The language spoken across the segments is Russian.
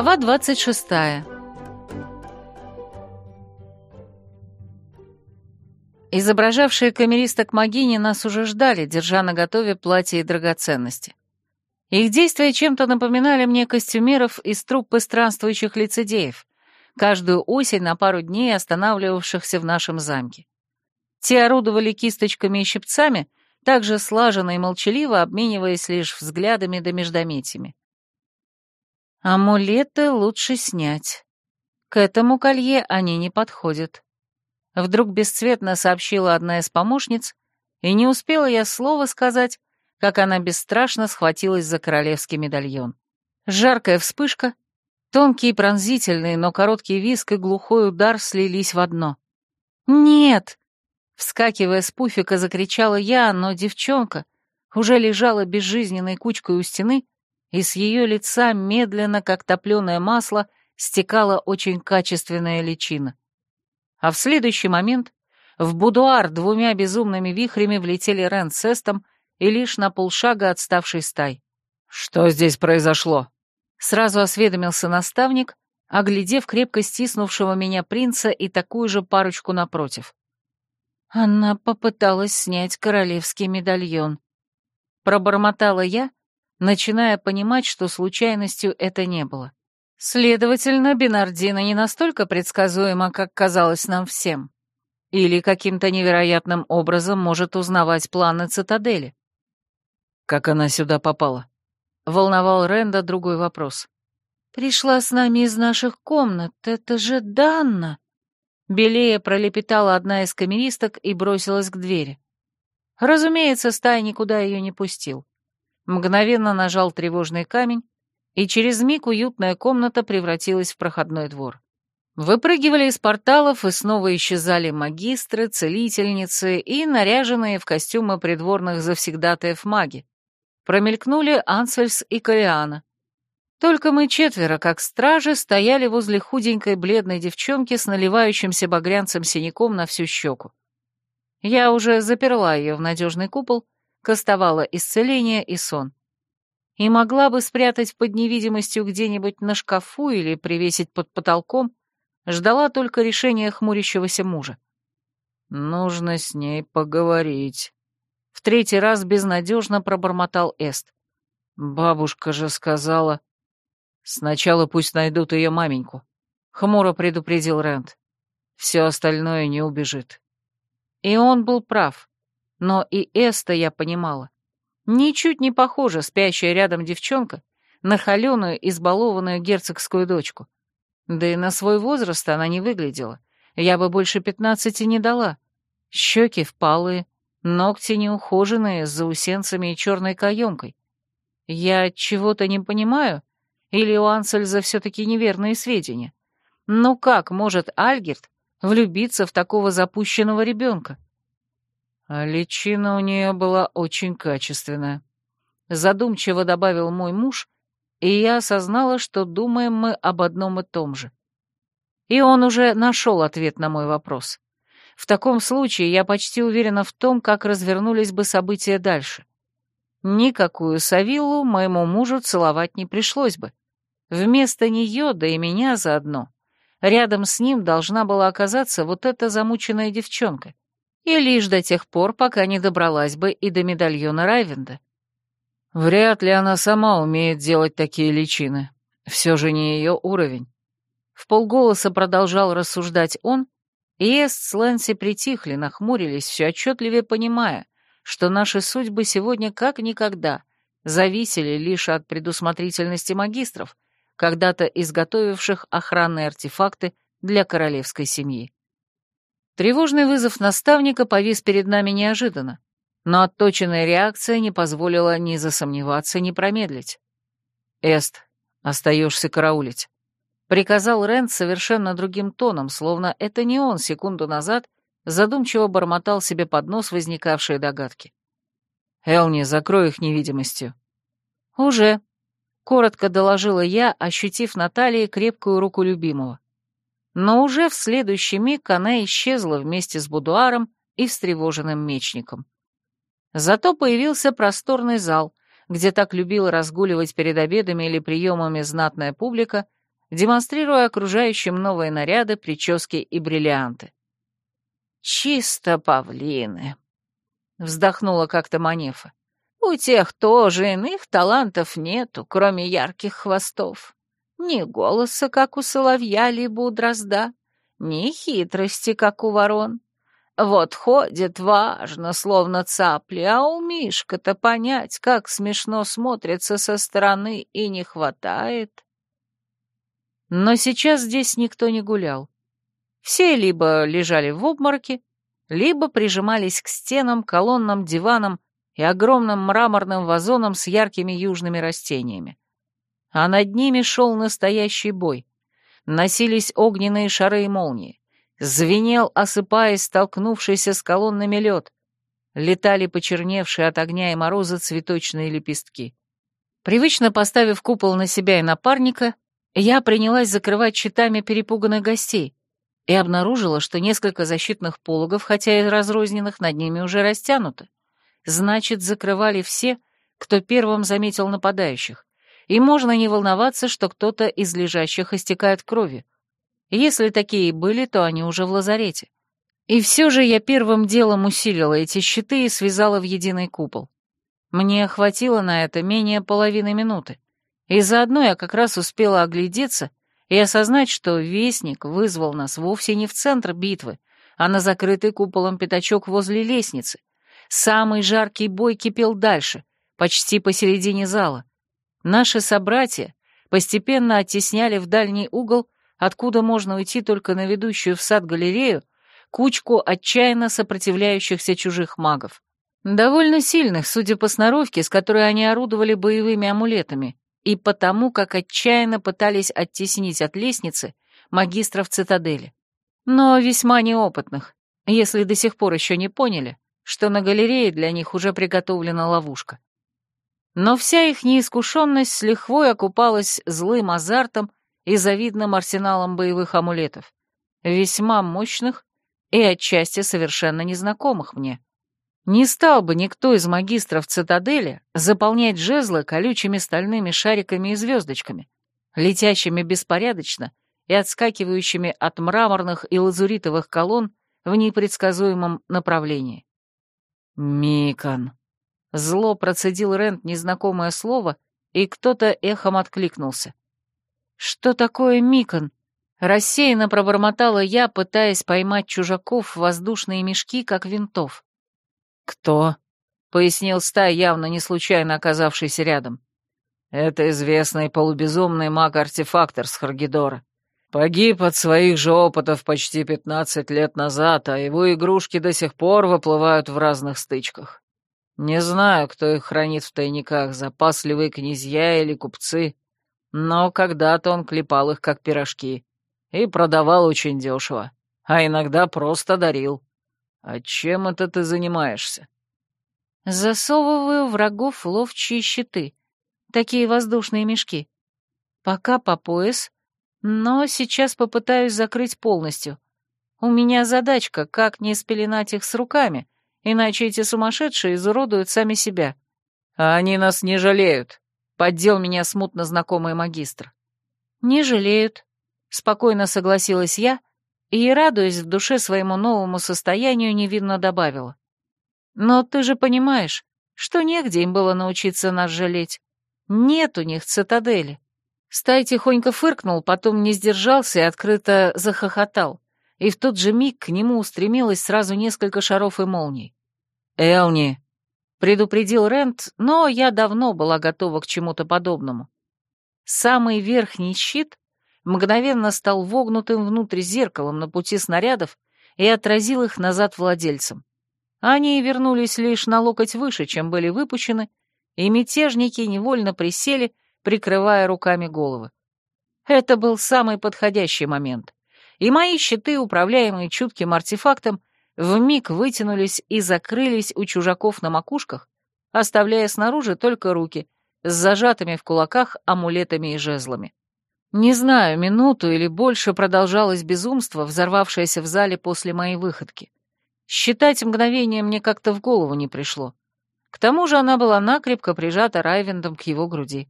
Глава 26. Изображавшие камеристок Магини нас уже ждали, держа на готове платья и драгоценности. Их действия чем-то напоминали мне костюмеров из труппы странствующих лицедеев, каждую осень на пару дней останавливавшихся в нашем замке. Те орудовали кисточками и щипцами, также слаженно и молчаливо обмениваясь лишь взглядами да междометиями. Амулеты лучше снять. К этому колье они не подходят. Вдруг бесцветно сообщила одна из помощниц, и не успела я слова сказать, как она бесстрашно схватилась за королевский медальон. Жаркая вспышка, тонкий и пронзительный, но короткий виск и глухой удар слились в одно. «Нет!» Вскакивая с пуфика, закричала я, но девчонка уже лежала безжизненной кучкой у стены, и с ее лица медленно, как топленое масло, стекала очень качественная личина. А в следующий момент в будуар двумя безумными вихрями влетели Рен с Эстом и лишь на полшага отставший стай. «Что здесь произошло?» Сразу осведомился наставник, оглядев крепко стиснувшего меня принца и такую же парочку напротив. Она попыталась снять королевский медальон. Пробормотала я, начиная понимать, что случайностью это не было. Следовательно, Бинардина не настолько предсказуема, как казалось нам всем. Или каким-то невероятным образом может узнавать планы цитадели. «Как она сюда попала?» — волновал Ренда другой вопрос. «Пришла с нами из наших комнат. Это же Данна!» Белея пролепетала одна из камеристок и бросилась к двери. Разумеется, Стай никуда ее не пустил мгновенно нажал тревожный камень, и через миг уютная комната превратилась в проходной двор. Выпрыгивали из порталов и снова исчезали магистры, целительницы и наряженные в костюмы придворных завсегдатаев маги. Промелькнули Ансельс и Калиана. Только мы четверо, как стражи, стояли возле худенькой бледной девчонки с наливающимся багрянцем синяком на всю щеку. Я уже заперла ее в надежный купол, кастовала исцеление и сон. И могла бы спрятать под невидимостью где-нибудь на шкафу или привесить под потолком, ждала только решения хмурящегося мужа. «Нужно с ней поговорить», — в третий раз безнадежно пробормотал Эст. «Бабушка же сказала...» «Сначала пусть найдут ее маменьку», — хмуро предупредил Рэнд. «Все остальное не убежит». И он был прав. Но и Эста я понимала. Ничуть не похожа спящая рядом девчонка на холеную, избалованную герцогскую дочку. Да и на свой возраст она не выглядела. Я бы больше пятнадцати не дала. Щеки впалые, ногти неухоженные, с заусенцами и черной каемкой. Я чего-то не понимаю, или у Ансельза все-таки неверные сведения. но как может Альгерт влюбиться в такого запущенного ребенка? А личина у нее была очень качественная. Задумчиво добавил мой муж, и я осознала, что думаем мы об одном и том же. И он уже нашел ответ на мой вопрос. В таком случае я почти уверена в том, как развернулись бы события дальше. Никакую Савиллу моему мужу целовать не пришлось бы. Вместо нее, да и меня заодно, рядом с ним должна была оказаться вот эта замученная девчонка и лишь до тех пор, пока не добралась бы и до медальона Райвенда. Вряд ли она сама умеет делать такие личины. Все же не ее уровень. В полголоса продолжал рассуждать он, и Эст с Лэнси притихли, нахмурились, все отчетливее понимая, что наши судьбы сегодня как никогда зависели лишь от предусмотрительности магистров, когда-то изготовивших охранные артефакты для королевской семьи. Тревожный вызов наставника повис перед нами неожиданно, но отточенная реакция не позволила ни засомневаться, ни промедлить. «Эст, остаешься караулить», — приказал Рент совершенно другим тоном, словно это не он секунду назад задумчиво бормотал себе под нос возникавшие догадки. «Элни, закрой их невидимостью». «Уже», — коротко доложила я, ощутив на талии крепкую руку любимого но уже в следующий миг она исчезла вместе с будуаром и встревоженным мечником. Зато появился просторный зал, где так любила разгуливать перед обедами или приемами знатная публика, демонстрируя окружающим новые наряды, прически и бриллианты. «Чисто павлины!» — вздохнула как-то Манефа. «У тех тоже иных талантов нету, кроме ярких хвостов» ни голоса, как у соловья либо у дрозда, ни хитрости, как у ворон. Вот ходит важно, словно цапли, а у Мишка-то понять, как смешно смотрится со стороны и не хватает. Но сейчас здесь никто не гулял. Все либо лежали в обморке, либо прижимались к стенам, колоннам, диванам и огромным мраморным вазонам с яркими южными растениями а над ними шел настоящий бой. Носились огненные шары и молнии. Звенел, осыпаясь, столкнувшийся с колоннами лед. Летали почерневшие от огня и мороза цветочные лепестки. Привычно поставив купол на себя и напарника, я принялась закрывать щитами перепуганных гостей и обнаружила, что несколько защитных пологов, хотя и разрозненных, над ними уже растянуты. Значит, закрывали все, кто первым заметил нападающих, и можно не волноваться, что кто-то из лежащих истекает кровью. Если такие были, то они уже в лазарете. И все же я первым делом усилила эти щиты и связала в единый купол. Мне хватило на это менее половины минуты, и заодно я как раз успела оглядеться и осознать, что Вестник вызвал нас вовсе не в центр битвы, а на закрытый куполом пятачок возле лестницы. Самый жаркий бой кипел дальше, почти посередине зала. Наши собратья постепенно оттесняли в дальний угол, откуда можно уйти только на ведущую в сад галерею, кучку отчаянно сопротивляющихся чужих магов. Довольно сильных, судя по сноровке, с которой они орудовали боевыми амулетами, и потому, как отчаянно пытались оттеснить от лестницы магистров цитадели. Но весьма неопытных, если до сих пор еще не поняли, что на галерее для них уже приготовлена ловушка. Но вся их неискушенность с лихвой окупалась злым азартом и завидным арсеналом боевых амулетов, весьма мощных и отчасти совершенно незнакомых мне. Не стал бы никто из магистров цитадели заполнять жезлы колючими стальными шариками и звездочками, летящими беспорядочно и отскакивающими от мраморных и лазуритовых колонн в непредсказуемом направлении. «Микон», Зло процедил Рент незнакомое слово, и кто-то эхом откликнулся. «Что такое Микон?» Рассеянно пробормотала я, пытаясь поймать чужаков в воздушные мешки, как винтов. «Кто?» — пояснил Стай, явно не случайно оказавшийся рядом. «Это известный полубезумный маг-артефактор с Харгидора. Погиб от своих же опытов почти 15 лет назад, а его игрушки до сих пор выплывают в разных стычках. Не знаю, кто их хранит в тайниках, запасливые князья или купцы, но когда-то он клепал их, как пирожки, и продавал очень дешево, а иногда просто дарил. А чем это ты занимаешься? Засовываю врагов в ловчие щиты, такие воздушные мешки. Пока по пояс, но сейчас попытаюсь закрыть полностью. У меня задачка, как не спеленать их с руками — иначе эти сумасшедшие изуродуют сами себя». «А они нас не жалеют», — поддел меня смутно знакомый магистр. «Не жалеют», — спокойно согласилась я и, радуясь в душе своему новому состоянию, невинно добавила. «Но ты же понимаешь, что негде им было научиться нас жалеть. Нет у них цитадели». Стай тихонько фыркнул, потом не сдержался и открыто захохотал и в тот же миг к нему устремилось сразу несколько шаров и молний. «Элни!» — предупредил Рент, но я давно была готова к чему-то подобному. Самый верхний щит мгновенно стал вогнутым внутрь зеркалом на пути снарядов и отразил их назад владельцам. Они вернулись лишь на локоть выше, чем были выпущены, и мятежники невольно присели, прикрывая руками головы. Это был самый подходящий момент — и мои щиты, управляемые чутким артефактом, вмиг вытянулись и закрылись у чужаков на макушках, оставляя снаружи только руки с зажатыми в кулаках амулетами и жезлами. Не знаю, минуту или больше продолжалось безумство, взорвавшееся в зале после моей выходки. Считать мгновение мне как-то в голову не пришло. К тому же она была накрепко прижата Райвендом к его груди.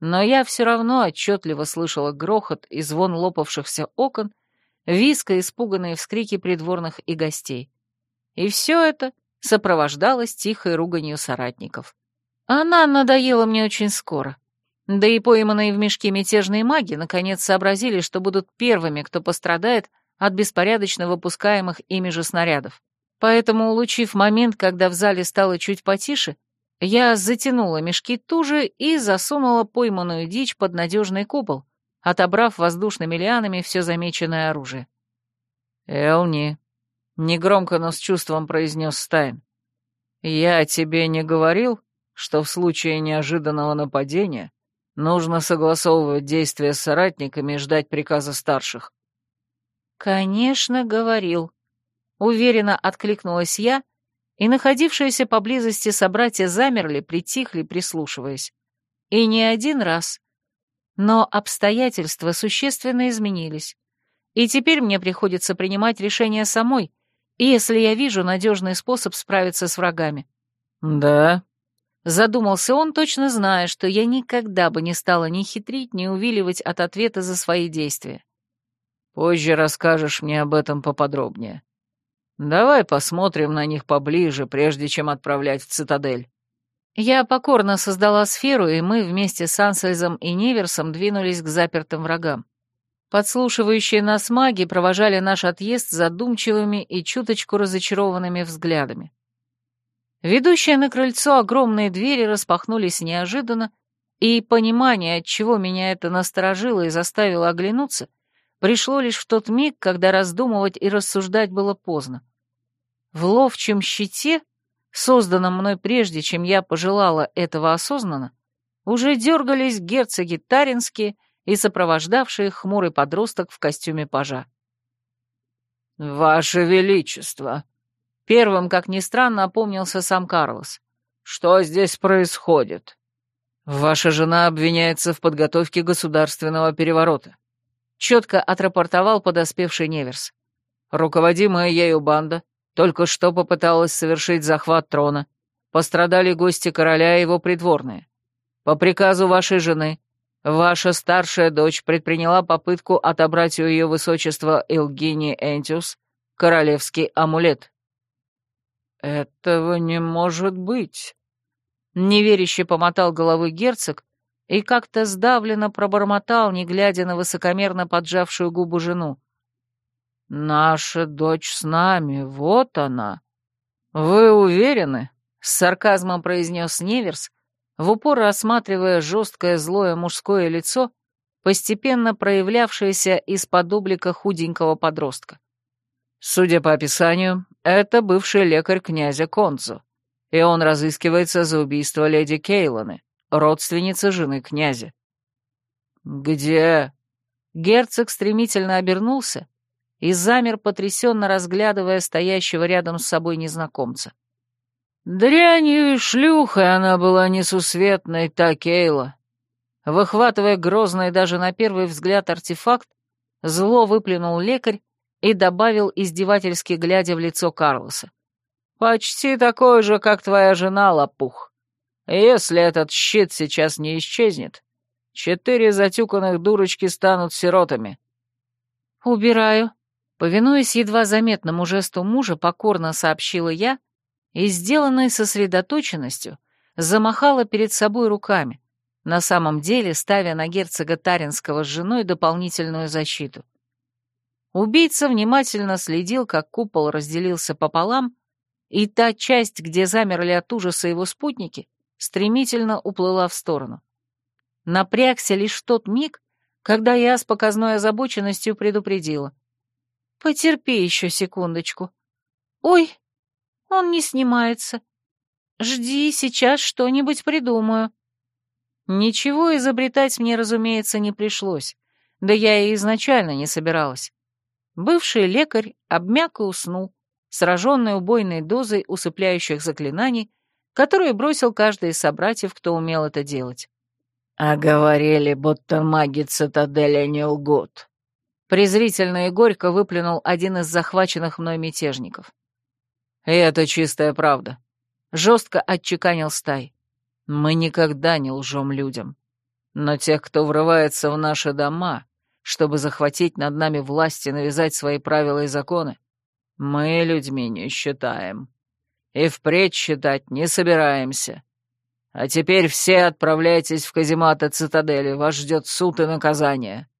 Но я все равно отчетливо слышала грохот и звон лопавшихся окон, виска испуганные вскрики придворных и гостей. И все это сопровождалось тихой руганью соратников. Она надоела мне очень скоро. Да и пойманные в мешке мятежные маги наконец сообразили, что будут первыми, кто пострадает от беспорядочно выпускаемых ими же снарядов. Поэтому, улучив момент, когда в зале стало чуть потише, я затянула мешки туже и засунула пойманную дичь под надежный купол, отобрав воздушными лианами все замеченное оружие. «Элни», — негромко, но с чувством произнес Стайн, — «я тебе не говорил, что в случае неожиданного нападения нужно согласовывать действия с соратниками и ждать приказа старших». «Конечно, говорил», — уверенно откликнулась я, и находившиеся поблизости собратья замерли, притихли, прислушиваясь. И не один раз. Но обстоятельства существенно изменились. И теперь мне приходится принимать решение самой, если я вижу надежный способ справиться с врагами. «Да», Задумался он, точно зная, что я никогда бы не стала ни хитрить, ни увиливать от ответа за свои действия. «Позже расскажешь мне об этом поподробнее. Давай посмотрим на них поближе, прежде чем отправлять в цитадель». Я покорно создала сферу, и мы вместе с Ансельзом и Неверсом двинулись к запертым врагам. Подслушивающие нас маги провожали наш отъезд задумчивыми и чуточку разочарованными взглядами. Ведущие на крыльцо огромные двери распахнулись неожиданно, и понимание, от чего меня это насторожило и заставило оглянуться, пришло лишь в тот миг, когда раздумывать и рассуждать было поздно. В ловчем щите созданном мной прежде, чем я пожелала этого осознанно, уже дергались герцоги Таринские и сопровождавшие хмурый подросток в костюме пажа. «Ваше Величество!» — первым, как ни странно, опомнился сам Карлос. «Что здесь происходит?» «Ваша жена обвиняется в подготовке государственного переворота», — четко отрапортовал подоспевший Неверс. «Руководимая ею банда только что попыталась совершить захват трона. Пострадали гости короля и его придворные. По приказу вашей жены, ваша старшая дочь предприняла попытку отобрать у ее высочества Элгини Энтиус королевский амулет». «Этого не может быть», — неверяще помотал головы герцог и как-то сдавленно пробормотал, не глядя на высокомерно поджавшую губу жену. «Наша дочь с нами, вот она!» «Вы уверены?» — с сарказмом произнес Неверс, в упор рассматривая жесткое злое мужское лицо, постепенно проявлявшееся из-под облика худенького подростка. Судя по описанию, это бывший лекарь князя Концу, и он разыскивается за убийство леди Кейланы, родственницы жены князя. «Где?» Герцог стремительно обернулся, и замер, потрясенно разглядывая стоящего рядом с собой незнакомца. «Дрянью и шлюхой она была несусветной, та Кейла!» Выхватывая грозный даже на первый взгляд артефакт, зло выплюнул лекарь и добавил, издевательски глядя в лицо Карлоса. «Почти такой же, как твоя жена, лопух. Если этот щит сейчас не исчезнет, четыре затюканных дурочки станут сиротами». «Убираю», Повинуясь едва заметному жесту мужа, покорно сообщила я и, сделанной сосредоточенностью, замахала перед собой руками, на самом деле ставя на герцога Таринского с женой дополнительную защиту. Убийца внимательно следил, как купол разделился пополам, и та часть, где замерли от ужаса его спутники, стремительно уплыла в сторону. Напрягся лишь тот миг, когда я с показной озабоченностью предупредила. Потерпи еще секундочку. Ой, он не снимается. Жди, сейчас что-нибудь придумаю. Ничего изобретать мне, разумеется, не пришлось. Да я и изначально не собиралась. Бывший лекарь обмяк и уснул, сраженный убойной дозой усыпляющих заклинаний, которые бросил каждый из собратьев, кто умел это делать. «А говорили, будто маги цитадели не лгут», презрительно и горько выплюнул один из захваченных мной мятежников. «И это чистая правда», — жестко отчеканил стай. «Мы никогда не лжем людям. Но тех, кто врывается в наши дома, чтобы захватить над нами власть и навязать свои правила и законы, мы людьми не считаем. И впредь считать не собираемся. А теперь все отправляйтесь в казематы цитадели, вас ждет суд и наказание».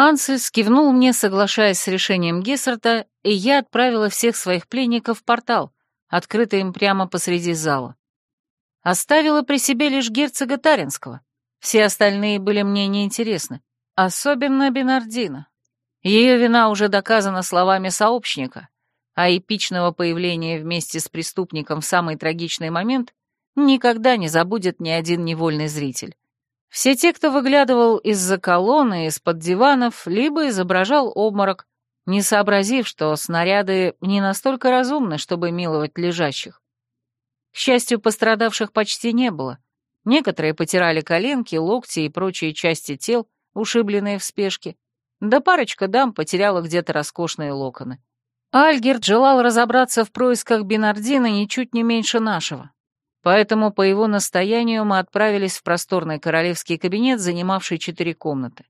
Ансельс кивнул мне, соглашаясь с решением Гессерта, и я отправила всех своих пленников в портал, открытый им прямо посреди зала. Оставила при себе лишь герцога Таринского. Все остальные были мне неинтересны, особенно Бинардина. Ее вина уже доказана словами сообщника, а эпичного появления вместе с преступником в самый трагичный момент никогда не забудет ни один невольный зритель. Все те, кто выглядывал из-за колонны, из-под диванов, либо изображал обморок, не сообразив, что снаряды не настолько разумны, чтобы миловать лежащих. К счастью, пострадавших почти не было. Некоторые потирали коленки, локти и прочие части тел, ушибленные в спешке. Да парочка дам потеряла где-то роскошные локоны. Альгерт желал разобраться в происках Бинардина ничуть не меньше нашего поэтому по его настоянию мы отправились в просторный королевский кабинет, занимавший четыре комнаты.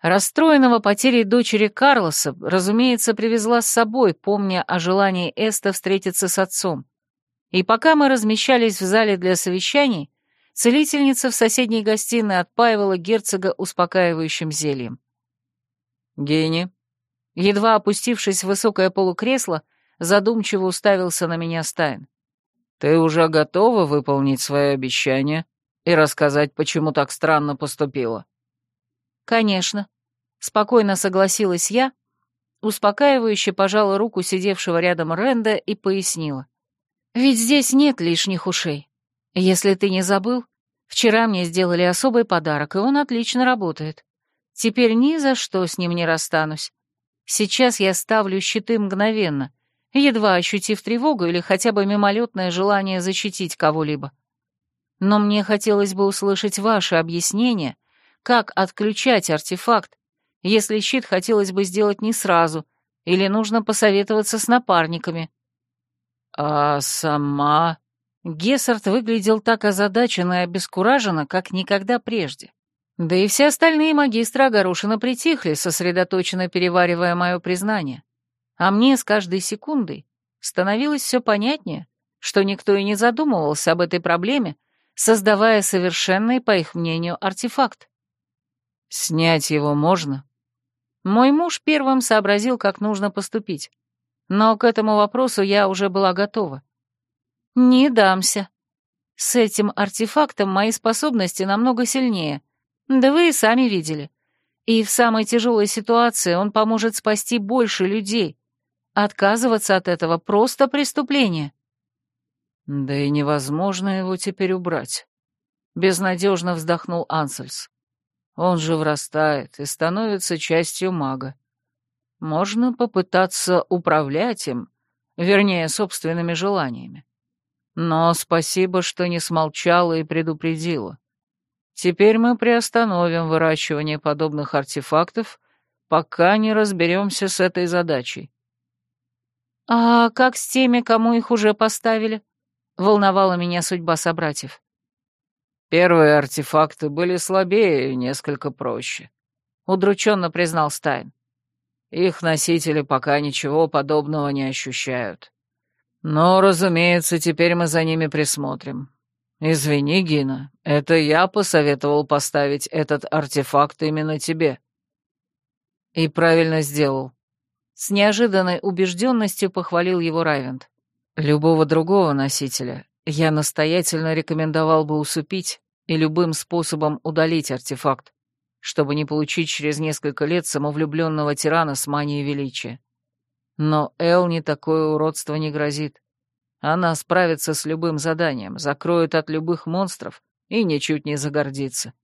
Расстроенного потерей дочери Карлоса, разумеется, привезла с собой, помня о желании Эста встретиться с отцом. И пока мы размещались в зале для совещаний, целительница в соседней гостиной отпаивала герцога успокаивающим зельем. «Гений», едва опустившись в высокое полукресло, задумчиво уставился на меня Стайн. Ты уже готова выполнить свое обещание и рассказать, почему так странно поступила?» «Конечно», — спокойно согласилась я, успокаивающе пожала руку сидевшего рядом Ренда и пояснила. «Ведь здесь нет лишних ушей. Если ты не забыл, вчера мне сделали особый подарок, и он отлично работает. Теперь ни за что с ним не расстанусь. Сейчас я ставлю щиты мгновенно, едва ощутив тревогу или хотя бы мимолетное желание защитить кого-либо. Но мне хотелось бы услышать ваше объяснение, как отключать артефакт, если щит хотелось бы сделать не сразу, или нужно посоветоваться с напарниками. «А сама...» Гессард выглядел так озадаченно и обескураженно, как никогда прежде. Да и все остальные магистры огорошенно притихли, сосредоточенно переваривая мое признание. А мне с каждой секундой становилось все понятнее, что никто и не задумывался об этой проблеме, создавая совершенный, по их мнению, артефакт. «Снять его можно?» Мой муж первым сообразил, как нужно поступить. Но к этому вопросу я уже была готова. «Не дамся. С этим артефактом мои способности намного сильнее. Да вы и сами видели. И в самой тяжелой ситуации он поможет спасти больше людей, Отказываться от этого просто преступление. Да и невозможно его теперь убрать. Безнадежно вздохнул Ансельс. Он же врастает и становится частью мага. Можно попытаться управлять им, вернее, собственными желаниями. Но спасибо, что не смолчала и предупредила. Теперь мы приостановим выращивание подобных артефактов, пока не разберемся с этой задачей. «А как с теми, кому их уже поставили?» — волновала меня судьба собратьев. «Первые артефакты были слабее и несколько проще», — удрученно признал Стайн. «Их носители пока ничего подобного не ощущают. Но, разумеется, теперь мы за ними присмотрим. Извини, Гина, это я посоветовал поставить этот артефакт именно тебе». «И правильно сделал», с неожиданной убежденностью похвалил его Райвент. Любого другого носителя я настоятельно рекомендовал бы усупить и любым способом удалить артефакт, чтобы не получить через несколько лет самовлюбленного тирана с манией величия. Но Эл не такое уродство не грозит. Она справится с любым заданием, закроет от любых монстров и ничуть не загордится.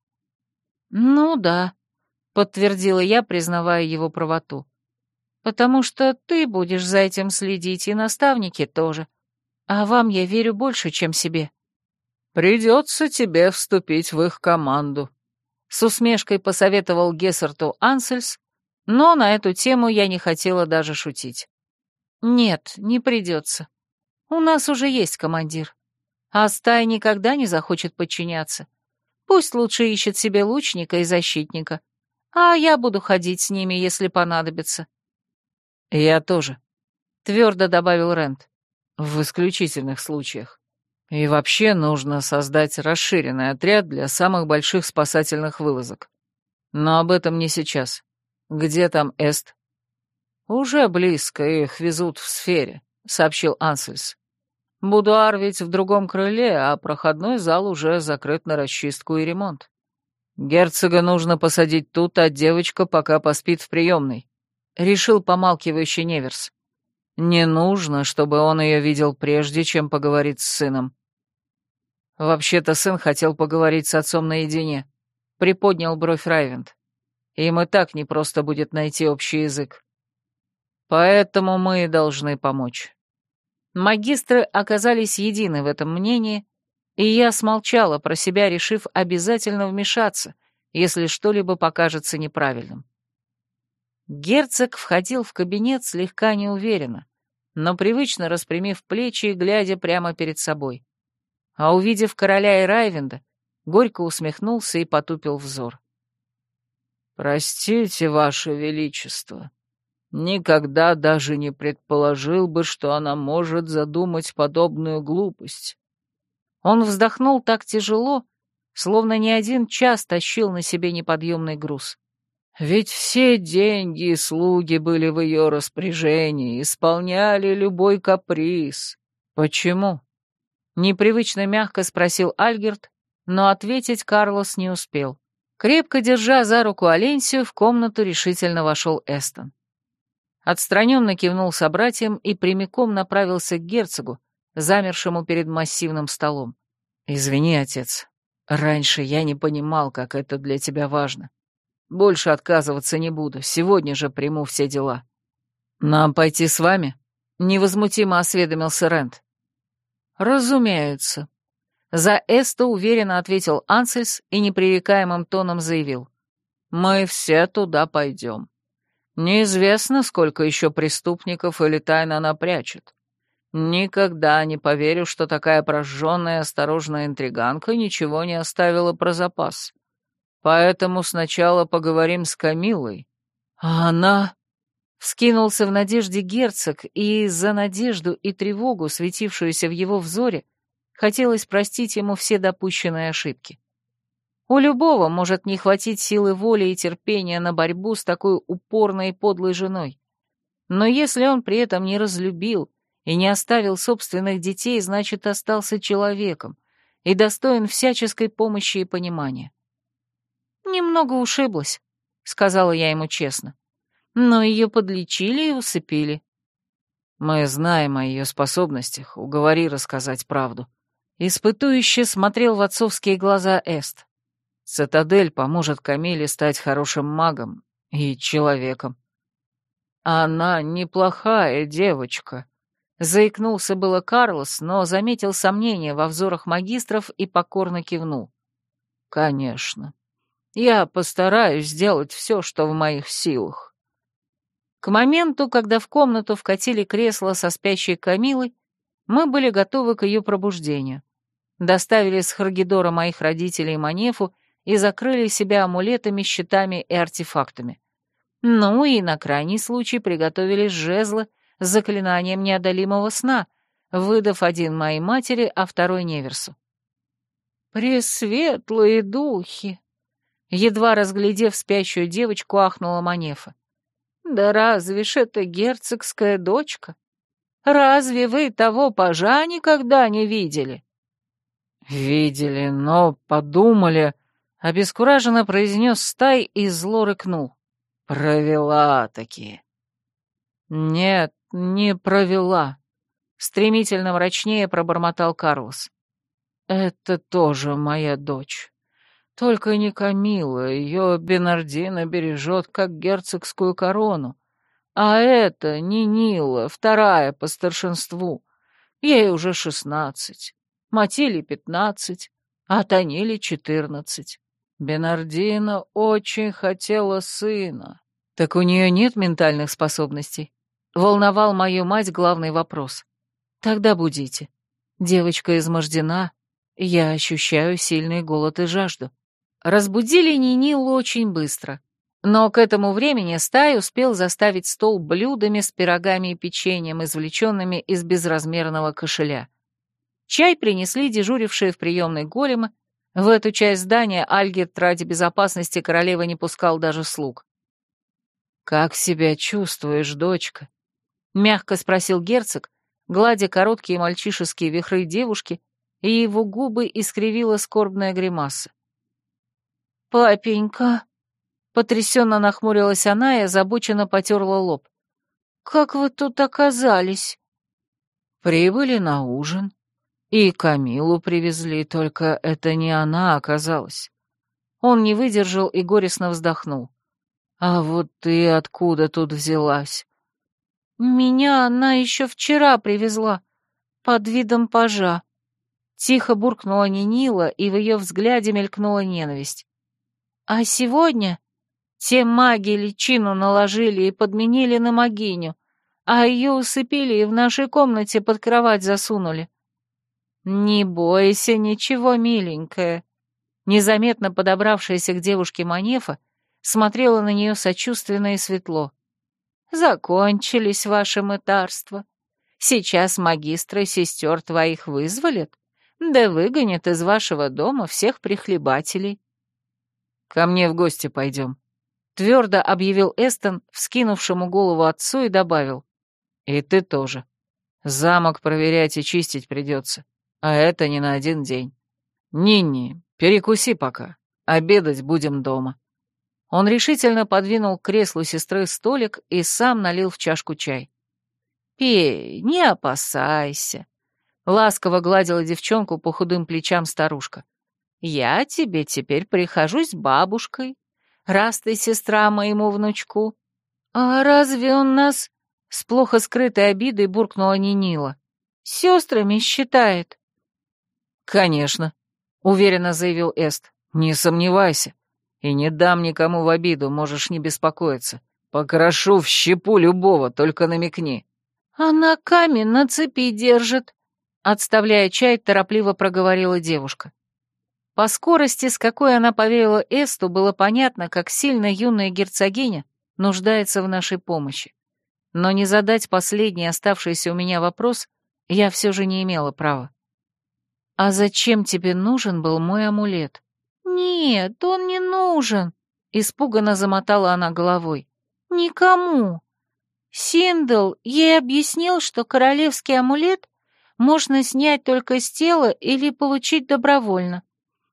«Ну да», — подтвердила я, признавая его правоту потому что ты будешь за этим следить, и наставники тоже. А вам я верю больше, чем себе». «Придется тебе вступить в их команду», — с усмешкой посоветовал Гессерту Ансельс, но на эту тему я не хотела даже шутить. «Нет, не придется. У нас уже есть командир. А стая никогда не захочет подчиняться. Пусть лучше ищет себе лучника и защитника, а я буду ходить с ними, если понадобится». «Я тоже», — твердо добавил Рент. «В исключительных случаях. И вообще нужно создать расширенный отряд для самых больших спасательных вылазок. Но об этом не сейчас. Где там Эст?» «Уже близко, их везут в сфере», — сообщил Ансельс. «Будуар ведь в другом крыле, а проходной зал уже закрыт на расчистку и ремонт. Герцога нужно посадить тут, а девочка пока поспит в приемной решил, помалкивающий Неверс. Не нужно, чтобы он ее видел прежде, чем поговорить с сыном. Вообще-то сын хотел поговорить с отцом наедине. Приподнял бровь Райвент. Им и так непросто будет найти общий язык. Поэтому мы и должны помочь. Магистры оказались едины в этом мнении, и я смолчала про себя, решив обязательно вмешаться, если что-либо покажется неправильным. Герцог входил в кабинет слегка неуверенно, но привычно распрямив плечи и глядя прямо перед собой. А увидев короля и Райвенда, горько усмехнулся и потупил взор. «Простите, Ваше Величество, никогда даже не предположил бы, что она может задумать подобную глупость». Он вздохнул так тяжело, словно не один час тащил на себе неподъемный груз. Ведь все деньги и слуги были в ее распоряжении, исполняли любой каприз. Почему? Непривычно мягко спросил Альгерт, но ответить Карлос не успел. Крепко держа за руку Аленсию, в комнату решительно вошел Эстон. Отстраненно кивнул собратьям и прямиком направился к герцогу, замершему перед массивным столом. «Извини, отец, раньше я не понимал, как это для тебя важно. Больше отказываться не буду, сегодня же приму все дела». «Нам пойти с вами?» — невозмутимо осведомился Рент. «Разумеется». За Эсто уверенно ответил Ансельс и непререкаемым тоном заявил. «Мы все туда пойдем. Неизвестно, сколько еще преступников или тайно она прячет. Никогда не поверю, что такая прожженная осторожная интриганка ничего не оставила про запас поэтому сначала поговорим с Камилой. А она...» Вскинулся в надежде герцог, и за надежду и тревогу, светившуюся в его взоре, хотелось простить ему все допущенные ошибки. У любого может не хватить силы воли и терпения на борьбу с такой упорной и подлой женой. Но если он при этом не разлюбил и не оставил собственных детей, значит, остался человеком и достоин всяческой помощи и понимания немного ушиблась», — сказала я ему честно. «Но ее подлечили и усыпили». «Мы знаем о ее способностях, уговори рассказать правду». Испытующе смотрел в отцовские глаза Эст. «Цитадель поможет Камиле стать хорошим магом и человеком». «Она неплохая девочка», — заикнулся было Карлос, но заметил сомнение во взорах магистров и покорно кивнул. «Конечно, я постараюсь сделать все, что в моих силах. К моменту, когда в комнату вкатили кресло со спящей Камилой, мы были готовы к ее пробуждению. Доставили с Харгидора моих родителей Манефу и закрыли себя амулетами, щитами и артефактами. Ну и на крайний случай приготовили жезлы с заклинанием неодолимого сна, выдав один моей матери, а второй Неверсу. «Пресветлые духи!» едва разглядев спящую девочку, ахнула Манефа. «Да разве ж это герцогская дочка? Разве вы того пажа никогда не видели?» «Видели, но подумали», — обескураженно произнес стай и зло рыкнул. «Провела такие». «Нет, не провела», — стремительно мрачнее пробормотал Карлос. «Это тоже моя дочь». Только не Камила, ее Бенардина бережет, как герцогскую корону. А это не Нила, вторая по старшинству. Ей уже шестнадцать, Матили пятнадцать, а Танили четырнадцать. Бенардино очень хотела сына. Так у нее нет ментальных способностей? Волновал мою мать главный вопрос. Тогда будите. Девочка измождена, я ощущаю сильный голод и жажду. Разбудили Нинилу очень быстро, но к этому времени Стай успел заставить стол блюдами с пирогами и печеньем, извлеченными из безразмерного кошеля. Чай принесли дежурившие в приемной големы, в эту часть здания Альгерт ради безопасности королевы не пускал даже слуг. «Как себя чувствуешь, дочка?» — мягко спросил герцог, гладя короткие мальчишеские вихры девушки, и его губы искривила скорбная гримаса. «Папенька!» Потрясенно нахмурилась она и озабоченно потерла лоб. «Как вы тут оказались?» «Прибыли на ужин. И Камилу привезли, только это не она оказалась». Он не выдержал и горестно вздохнул. «А вот ты откуда тут взялась?» «Меня она еще вчера привезла, под видом пажа». Тихо буркнула Нинила, и в ее взгляде мелькнула ненависть. А сегодня те маги личину наложили и подменили на могиню, а ее усыпили и в нашей комнате под кровать засунули. Не бойся ничего, миленькая. Незаметно подобравшаяся к девушке Манефа смотрела на нее сочувственно и светло. Закончились ваши мытарства. Сейчас магистры сестер твоих вызволят, да выгонят из вашего дома всех прихлебателей. «Ко мне в гости пойдем», — твердо объявил Эстон, вскинувшему голову отцу, и добавил. «И ты тоже. Замок проверять и чистить придется, а это не на один день. Нинни, перекуси пока, обедать будем дома». Он решительно подвинул к креслу сестры столик и сам налил в чашку чай. «Пей, не опасайся», — ласково гладила девчонку по худым плечам старушка. Я тебе теперь прихожу с бабушкой, раз ты сестра моему внучку. А разве он нас...» С плохо скрытой обидой буркнула Нинила. «Сестрами считает». «Конечно», — уверенно заявил Эст. «Не сомневайся. И не дам никому в обиду, можешь не беспокоиться. Покрошу в щепу любого, только намекни». «Она камень на цепи держит», — отставляя чай, торопливо проговорила девушка. По скорости, с какой она повеяла Эсту, было понятно, как сильно юная герцогиня нуждается в нашей помощи. Но не задать последний оставшийся у меня вопрос я все же не имела права. «А зачем тебе нужен был мой амулет?» «Нет, он не нужен», — испуганно замотала она головой. «Никому. Синдл ей объяснил, что королевский амулет можно снять только с тела или получить добровольно.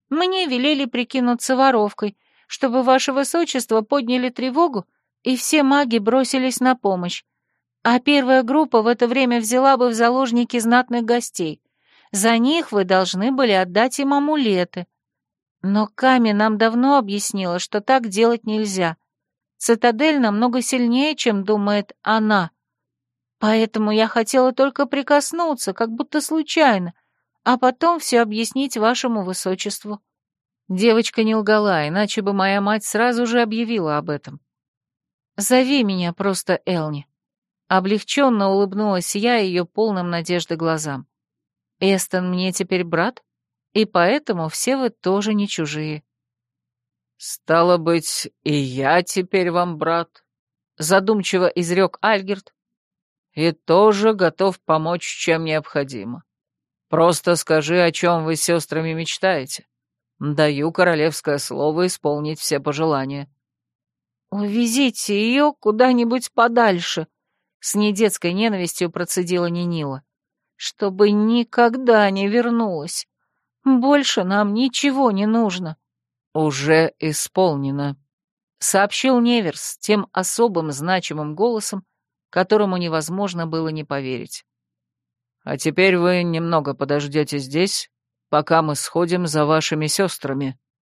Мне велели прикинуться воровкой, чтобы ваше высочество подняли тревогу, и все маги бросились на помощь. А первая группа в это время взяла бы в заложники знатных гостей. За них вы должны были отдать им амулеты. Но Ками нам давно объяснила, что так делать нельзя. Цитадель намного сильнее, чем думает она. Поэтому я хотела только прикоснуться, как будто случайно, а потом все объяснить вашему высочеству». Девочка не лгала, иначе бы моя мать сразу же объявила об этом. «Зови меня просто Элни». Облегченно улыбнулась я ее полным надежды глазам. «Эстон мне теперь брат, и поэтому все вы тоже не чужие». «Стало быть, и я теперь вам брат», — задумчиво изрек Альгерт, «и тоже готов помочь, чем необходимо. Просто скажи, о чем вы с сестрами мечтаете. Даю королевское слово исполнить все пожелания». «Увезите ее куда-нибудь подальше», — с недетской ненавистью процедила Нинила, «чтобы никогда не вернулась. Больше нам ничего не нужно». «Уже исполнено», — сообщил Неверс тем особым значимым голосом, которому невозможно было не поверить. А теперь вы немного подождете здесь, пока мы сходим за вашими сестрами».